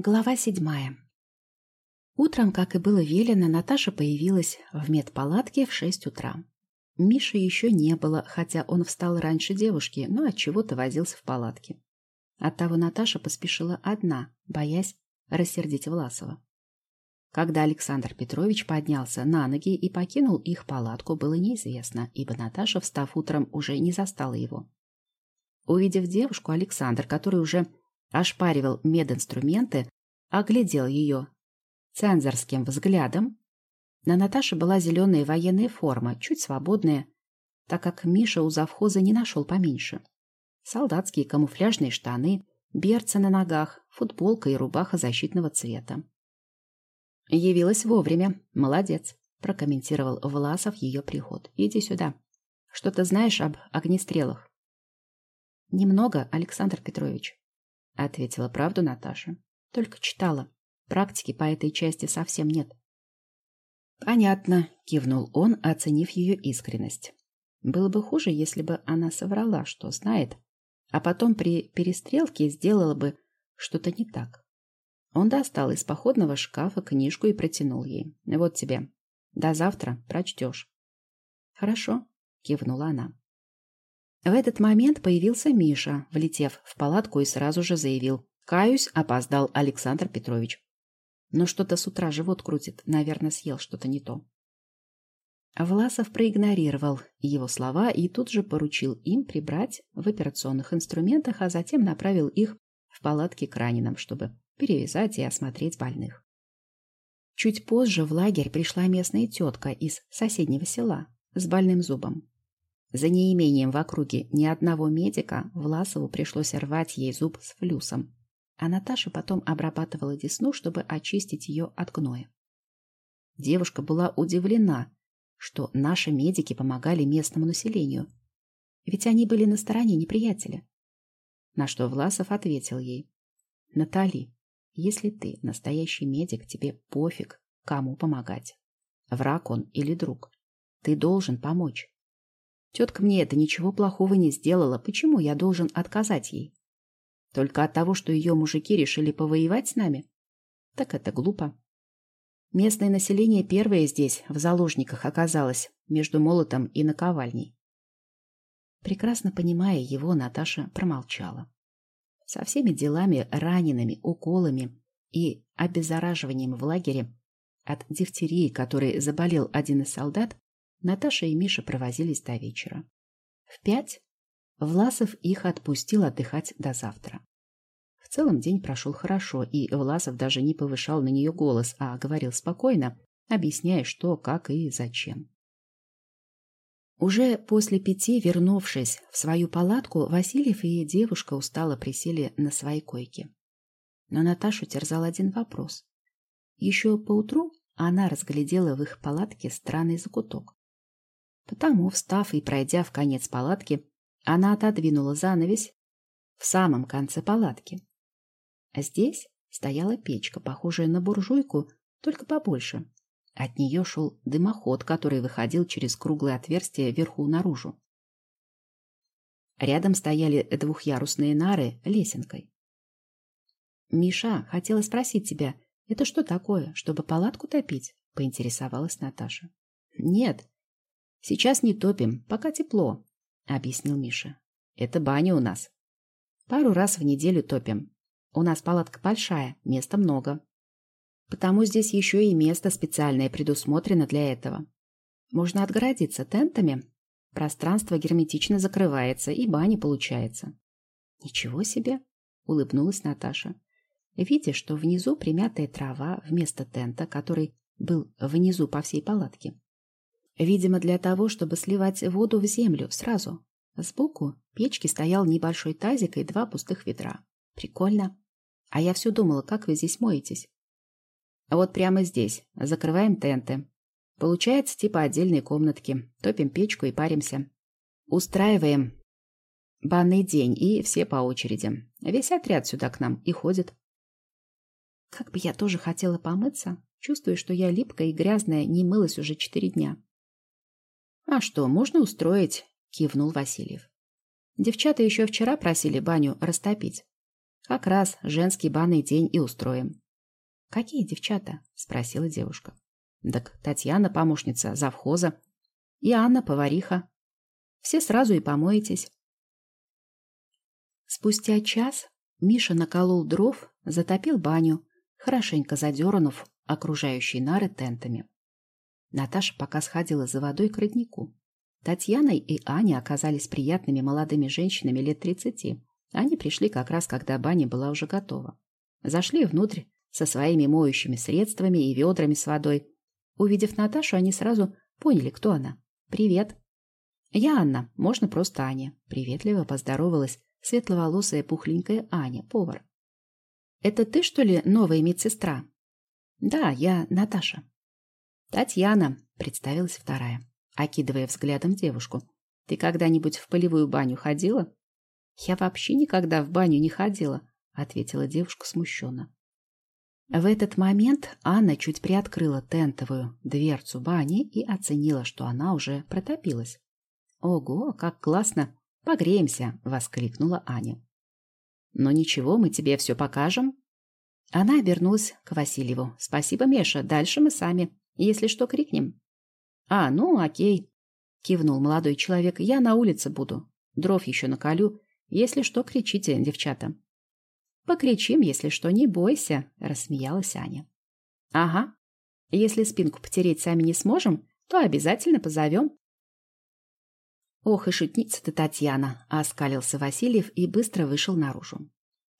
Глава седьмая. Утром, как и было велено, Наташа появилась в медпалатке в шесть утра. Миши еще не было, хотя он встал раньше девушки, но от чего то возился в палатке. Оттого Наташа поспешила одна, боясь рассердить Власова. Когда Александр Петрович поднялся на ноги и покинул их палатку, было неизвестно, ибо Наташа, встав утром, уже не застала его. Увидев девушку, Александр, который уже ошпаривал мединструменты, оглядел ее цензорским взглядом. На Наташе была зеленая военная форма, чуть свободная, так как Миша у завхоза не нашел поменьше. Солдатские камуфляжные штаны, берцы на ногах, футболка и рубаха защитного цвета. «Явилась вовремя. Молодец», — прокомментировал Власов ее приход. «Иди сюда. Что ты знаешь об огнестрелах?» «Немного, Александр Петрович», ответила правду Наташа. Только читала. Практики по этой части совсем нет. Понятно, кивнул он, оценив ее искренность. Было бы хуже, если бы она соврала, что знает, а потом при перестрелке сделала бы что-то не так. Он достал из походного шкафа книжку и протянул ей. Вот тебе. До завтра прочтешь. Хорошо, кивнула она. В этот момент появился Миша, влетев в палатку и сразу же заявил. «Каюсь, опоздал Александр Петрович». Но что-то с утра живот крутит, наверное, съел что-то не то. Власов проигнорировал его слова и тут же поручил им прибрать в операционных инструментах, а затем направил их в палатки к раненым, чтобы перевязать и осмотреть больных. Чуть позже в лагерь пришла местная тетка из соседнего села с больным зубом. За неимением в округе ни одного медика Власову пришлось рвать ей зуб с флюсом, а Наташа потом обрабатывала десну, чтобы очистить ее от гноя. Девушка была удивлена, что наши медики помогали местному населению, ведь они были на стороне неприятеля. На что Власов ответил ей, «Натали, если ты настоящий медик, тебе пофиг, кому помогать, враг он или друг. Ты должен помочь. Тетка мне это ничего плохого не сделала. Почему я должен отказать ей? Только от того, что ее мужики решили повоевать с нами? Так это глупо. Местное население первое здесь, в заложниках, оказалось, между молотом и наковальней. Прекрасно понимая его, Наташа промолчала. Со всеми делами, ранеными, уколами и обеззараживанием в лагере от дифтерии, которой заболел один из солдат, Наташа и Миша провозились до вечера. В пять Власов их отпустил отдыхать до завтра. В целом день прошел хорошо, и Власов даже не повышал на нее голос, а говорил спокойно, объясняя, что, как и зачем. Уже после пяти, вернувшись в свою палатку, Васильев и девушка устало присели на свои койки. Но Наташу терзал один вопрос. Еще поутру она разглядела в их палатке странный закуток. Потому, встав и пройдя в конец палатки, она отодвинула занавесь в самом конце палатки. Здесь стояла печка, похожая на буржуйку, только побольше. От нее шел дымоход, который выходил через круглое отверстие вверху наружу. Рядом стояли двухъярусные нары лесенкой. «Миша, хотела спросить тебя, это что такое, чтобы палатку топить?» — поинтересовалась Наташа. «Нет, Сейчас не топим, пока тепло, объяснил Миша. Это баня у нас. Пару раз в неделю топим. У нас палатка большая, места много. Потому здесь еще и место специальное предусмотрено для этого. Можно отгородиться тентами. Пространство герметично закрывается, и баня получается. Ничего себе, улыбнулась Наташа. Видя, что внизу примятая трава вместо тента, который был внизу по всей палатке. Видимо, для того, чтобы сливать воду в землю сразу. Сбоку печки стоял небольшой тазик и два пустых ведра. Прикольно. А я все думала, как вы здесь моетесь? Вот прямо здесь. Закрываем тенты. Получается типа отдельной комнатки. Топим печку и паримся. Устраиваем банный день, и все по очереди. Весь отряд сюда к нам и ходит. Как бы я тоже хотела помыться, чувствую, что я липкая и грязная, не мылась уже четыре дня. «А что, можно устроить?» – кивнул Васильев. Девчата еще вчера просили баню растопить. Как раз женский банный день и устроим. «Какие девчата?» — спросила девушка. «Так Татьяна, помощница завхоза, и Анна, повариха. Все сразу и помоетесь». Спустя час Миша наколол дров, затопил баню, хорошенько задернув окружающие нары тентами. Наташа пока сходила за водой к роднику. Татьяна и Аня оказались приятными молодыми женщинами лет тридцати. Они пришли как раз, когда баня была уже готова. Зашли внутрь со своими моющими средствами и ведрами с водой. Увидев Наташу, они сразу поняли, кто она. «Привет». «Я Анна, можно просто Аня», — приветливо поздоровалась светловолосая пухленькая Аня, повар. «Это ты, что ли, новая медсестра?» «Да, я Наташа». «Татьяна», — представилась вторая, окидывая взглядом девушку. «Ты когда-нибудь в полевую баню ходила?» «Я вообще никогда в баню не ходила», — ответила девушка смущенно. В этот момент Анна чуть приоткрыла тентовую дверцу бани и оценила, что она уже протопилась. «Ого, как классно! Погреемся!» — воскликнула Аня. «Но ничего, мы тебе все покажем». Она обернулась к Васильеву. «Спасибо, Меша, дальше мы сами. Если что, крикнем». «А, ну, окей», — кивнул молодой человек. «Я на улице буду. Дров еще наколю. Если что, кричите, девчата». «Покричим, если что, не бойся», — рассмеялась Аня. «Ага. Если спинку потереть сами не сможем, то обязательно позовем». «Ох и шутница ты, Татьяна!» — оскалился Васильев и быстро вышел наружу.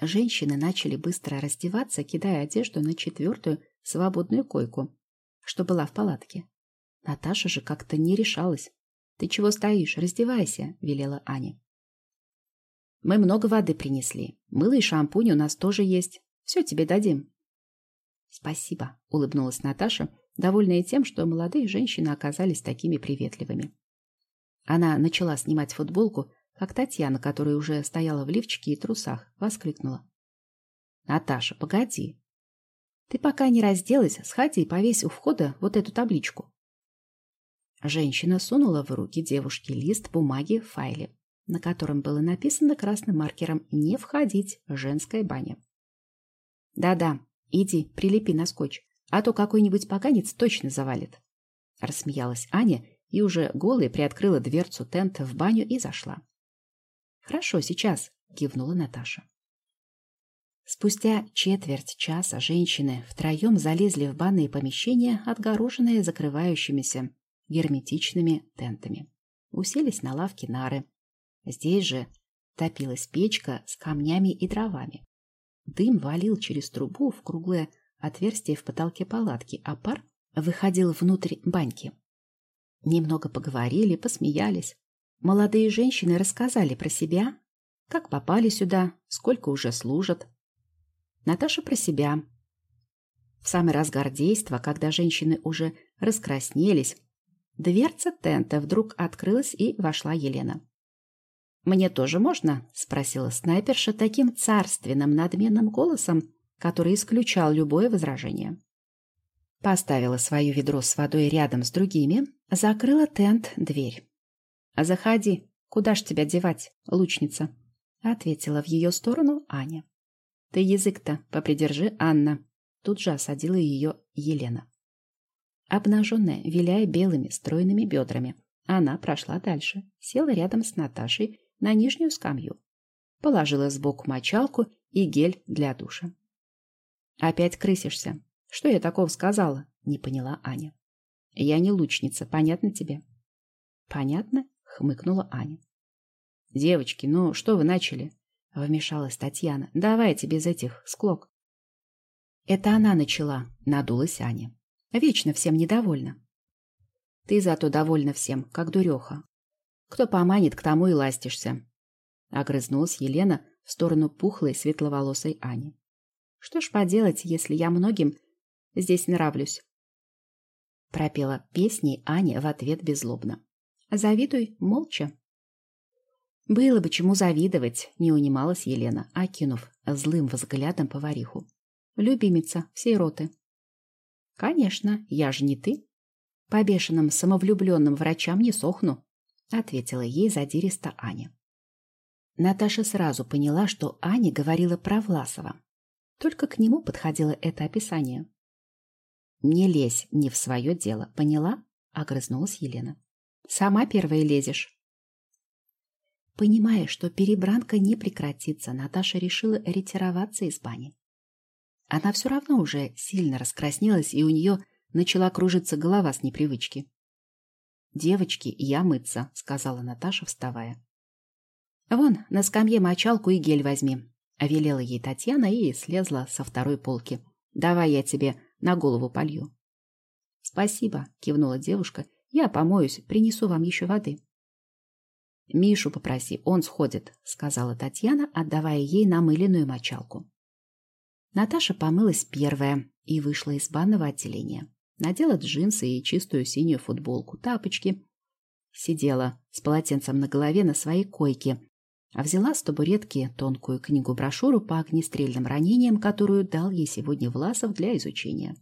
Женщины начали быстро раздеваться, кидая одежду на четвертую свободную койку, что была в палатке. Наташа же как-то не решалась. «Ты чего стоишь? Раздевайся!» — велела Аня. Мы много воды принесли. Мыло и шампунь у нас тоже есть. Все тебе дадим. Спасибо, улыбнулась Наташа, довольная тем, что молодые женщины оказались такими приветливыми. Она начала снимать футболку, как Татьяна, которая уже стояла в лифчике и трусах, воскликнула. «Наташа, погоди. Ты пока не разделась, сходи и повесь у входа вот эту табличку». Женщина сунула в руки девушки лист бумаги в файле на котором было написано красным маркером «Не входить, женская баня». «Да-да, иди, прилепи на скотч, а то какой-нибудь поганец точно завалит». Рассмеялась Аня и уже голой приоткрыла дверцу тента в баню и зашла. «Хорошо, сейчас», — кивнула Наташа. Спустя четверть часа женщины втроем залезли в банные помещения, отгороженные закрывающимися герметичными тентами. Уселись на лавке нары, Здесь же топилась печка с камнями и дровами. Дым валил через трубу в круглое отверстие в потолке палатки, а пар выходил внутрь баньки. Немного поговорили, посмеялись. Молодые женщины рассказали про себя, как попали сюда, сколько уже служат. Наташа про себя. В самый разгар действа, когда женщины уже раскраснелись, дверца тента вдруг открылась и вошла Елена. «Мне тоже можно?» — спросила снайперша таким царственным надменным голосом, который исключал любое возражение. Поставила свое ведро с водой рядом с другими, закрыла тент дверь. «Заходи. Куда ж тебя девать, лучница?» — ответила в ее сторону Аня. «Ты язык-то попридержи, Анна». Тут же осадила ее Елена. Обнаженная, виляя белыми стройными бедрами, она прошла дальше, села рядом с Наташей на нижнюю скамью. Положила сбоку мочалку и гель для душа. «Опять крысишься. Что я такого сказала?» — не поняла Аня. «Я не лучница, понятно тебе?» «Понятно?» — хмыкнула Аня. «Девочки, ну что вы начали?» — вмешалась Татьяна. «Давайте без этих склок». «Это она начала», — надулась Аня. «Вечно всем недовольна». «Ты зато довольна всем, как дуреха. Кто поманит, к тому и ластишься. Огрызнулась Елена в сторону пухлой светловолосой Ани. Что ж поделать, если я многим здесь нравлюсь? Пропела песни Аня в ответ беззлобно. Завидуй молча. Было бы чему завидовать, не унималась Елена, окинув злым взглядом повариху. Любимица всей роты. Конечно, я же не ты. По бешеным самовлюбленным врачам не сохну. — ответила ей задиристо Аня. Наташа сразу поняла, что Аня говорила про Власова. Только к нему подходило это описание. «Не лезь не в свое дело, поняла?» — огрызнулась Елена. «Сама первая лезешь». Понимая, что перебранка не прекратится, Наташа решила ретироваться из бани. Она все равно уже сильно раскраснелась, и у нее начала кружиться голова с непривычки. «Девочки, я мыться», — сказала Наташа, вставая. «Вон, на скамье мочалку и гель возьми», — велела ей Татьяна и слезла со второй полки. «Давай я тебе на голову полью». «Спасибо», — кивнула девушка. «Я помоюсь, принесу вам еще воды». «Мишу попроси, он сходит», — сказала Татьяна, отдавая ей намыленную мочалку. Наташа помылась первая и вышла из банного отделения. Надела джинсы и чистую синюю футболку, тапочки. Сидела с полотенцем на голове на своей койке, а взяла с табуретки тонкую книгу-брошюру по огнестрельным ранениям, которую дал ей сегодня Власов для изучения.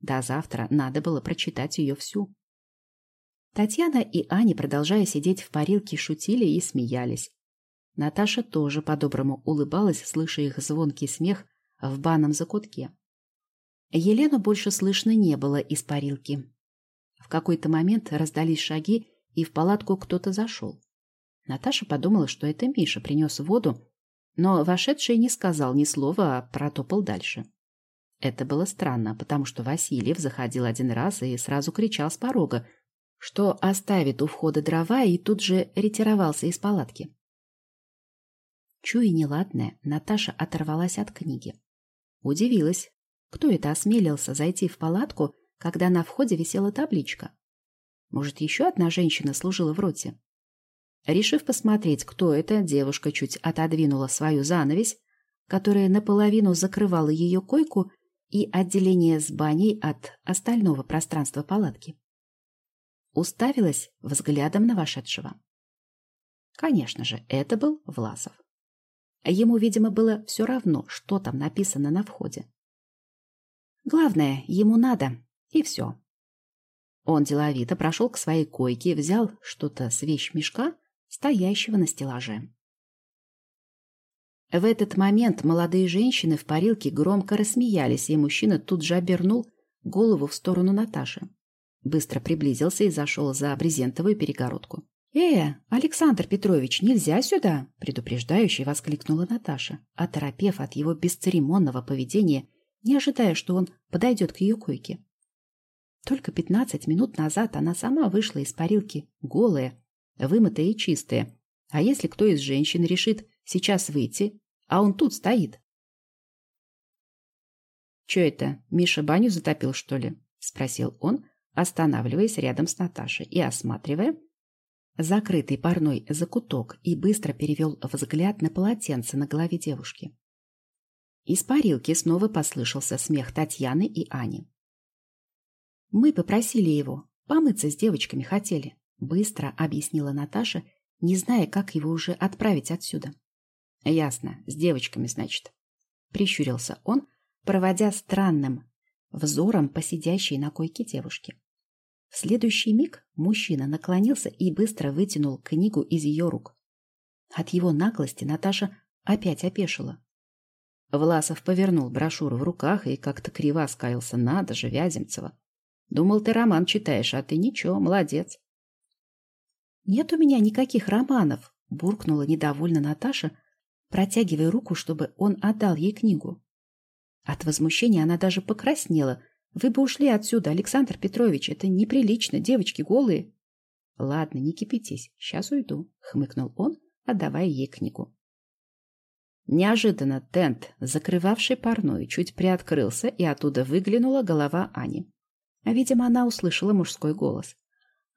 До завтра надо было прочитать ее всю. Татьяна и Аня, продолжая сидеть в парилке, шутили и смеялись. Наташа тоже по-доброму улыбалась, слыша их звонкий смех в банном закутке. Елену больше слышно не было из парилки. В какой-то момент раздались шаги, и в палатку кто-то зашел. Наташа подумала, что это Миша принес воду, но вошедший не сказал ни слова, а протопал дальше. Это было странно, потому что Васильев заходил один раз и сразу кричал с порога, что оставит у входа дрова и тут же ретировался из палатки. Чуя неладное, Наташа оторвалась от книги. Удивилась, кто это осмелился зайти в палатку, когда на входе висела табличка. Может, еще одна женщина служила в роте? Решив посмотреть, кто это, девушка чуть отодвинула свою занавесь, которая наполовину закрывала ее койку и отделение с баней от остального пространства палатки. Уставилась взглядом на вошедшего. Конечно же, это был Власов. Ему, видимо, было все равно, что там написано на входе. Главное, ему надо, и все. Он деловито прошел к своей койке, взял что-то с вещмешка, стоящего на стеллаже. В этот момент молодые женщины в парилке громко рассмеялись, и мужчина тут же обернул голову в сторону Наташи. Быстро приблизился и зашел за брезентовую перегородку. «Э, Александр Петрович, нельзя сюда!» – предупреждающе воскликнула Наташа, оторопев от его бесцеремонного поведения, не ожидая, что он подойдет к ее койке. Только пятнадцать минут назад она сама вышла из парилки, голая, вымытая и чистая. А если кто из женщин решит сейчас выйти, а он тут стоит? «Че это, Миша баню затопил, что ли?» – спросил он, останавливаясь рядом с Наташей и осматривая закрытый парной закуток и быстро перевел взгляд на полотенце на голове девушки. Из парилки снова послышался смех Татьяны и Ани. «Мы попросили его. Помыться с девочками хотели», — быстро объяснила Наташа, не зная, как его уже отправить отсюда. «Ясно, с девочками, значит», — прищурился он, проводя странным взором по сидящей на койке девушки. В следующий миг мужчина наклонился и быстро вытянул книгу из ее рук. От его наглости Наташа опять опешила. Власов повернул брошюру в руках и как-то криво оскалился. Надо же, Вяземцева. Думал, ты роман читаешь, а ты ничего, молодец. Нет у меня никаких романов, буркнула недовольно Наташа, протягивая руку, чтобы он отдал ей книгу. От возмущения она даже покраснела, вы бы ушли отсюда, Александр Петрович, это неприлично, девочки голые. Ладно, не кипятись, сейчас уйду, хмыкнул он, отдавая ей книгу. Неожиданно тент, закрывавший парную, чуть приоткрылся, и оттуда выглянула голова Ани. Видимо, она услышала мужской голос.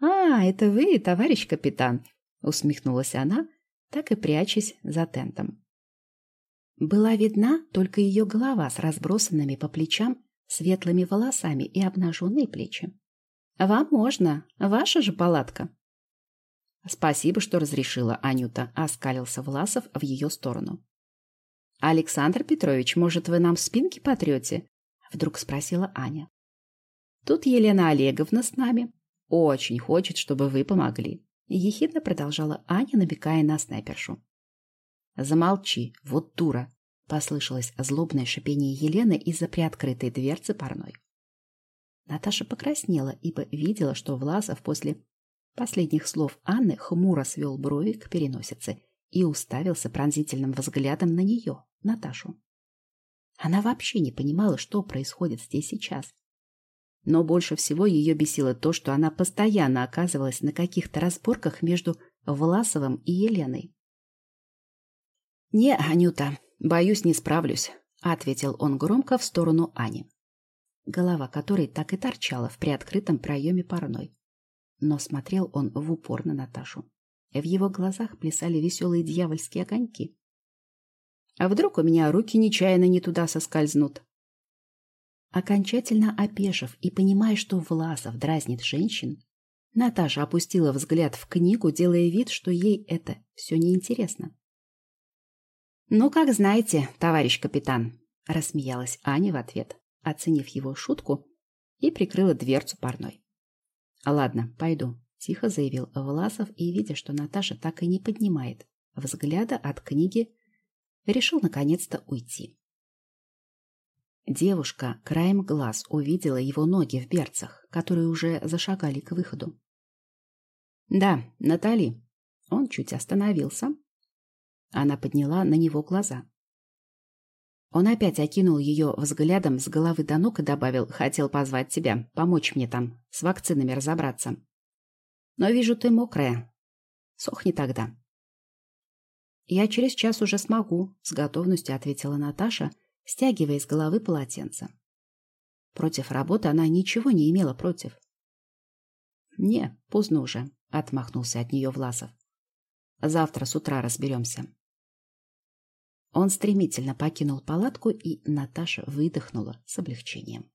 «А, это вы, товарищ капитан!» — усмехнулась она, так и прячась за тентом. Была видна только ее голова с разбросанными по плечам светлыми волосами и обнаженные плечи. «Вам можно. Ваша же палатка». «Спасибо, что разрешила, Анюта», — оскалился Власов в ее сторону. «Александр Петрович, может, вы нам спинки потрете?» — вдруг спросила Аня. «Тут Елена Олеговна с нами. Очень хочет, чтобы вы помогли», — ехидно продолжала Аня, набегая на снайпершу. Замолчи, вот дура, послышалось злобное шипение Елены из-за приоткрытой дверцы парной. Наташа покраснела, ибо видела, что Власов после последних слов Анны хмуро свел брови к переносице и уставился пронзительным взглядом на нее, Наташу. Она вообще не понимала, что происходит здесь сейчас. Но больше всего ее бесило то, что она постоянно оказывалась на каких-то разборках между Власовым и Еленой. «Не, Анюта, боюсь, не справлюсь», — ответил он громко в сторону Ани, голова которой так и торчала в приоткрытом проеме парной. Но смотрел он в упор на Наташу. В его глазах плясали веселые дьявольские огоньки. «А вдруг у меня руки нечаянно не туда соскользнут?» Окончательно опешив и понимая, что Власов дразнит женщин, Наташа опустила взгляд в книгу, делая вид, что ей это все неинтересно. «Ну, как знаете, товарищ капитан», — рассмеялась Аня в ответ, оценив его шутку, и прикрыла дверцу парной. «Ладно, пойду», — тихо заявил Власов и, видя, что Наташа так и не поднимает взгляда от книги, решил наконец-то уйти. Девушка краем глаз увидела его ноги в берцах, которые уже зашагали к выходу. «Да, Натали». Он чуть остановился, она подняла на него глаза. Он опять окинул ее взглядом с головы до ног и добавил, хотел позвать тебя, помочь мне там, с вакцинами разобраться. Но вижу, ты мокрая. Сохни тогда. Я через час уже смогу, с готовностью ответила Наташа, стягивая из головы полотенце. Против работы она ничего не имела против. «Не, поздно уже», — отмахнулся от нее Власов. «Завтра с утра разберемся». Он стремительно покинул палатку, и Наташа выдохнула с облегчением.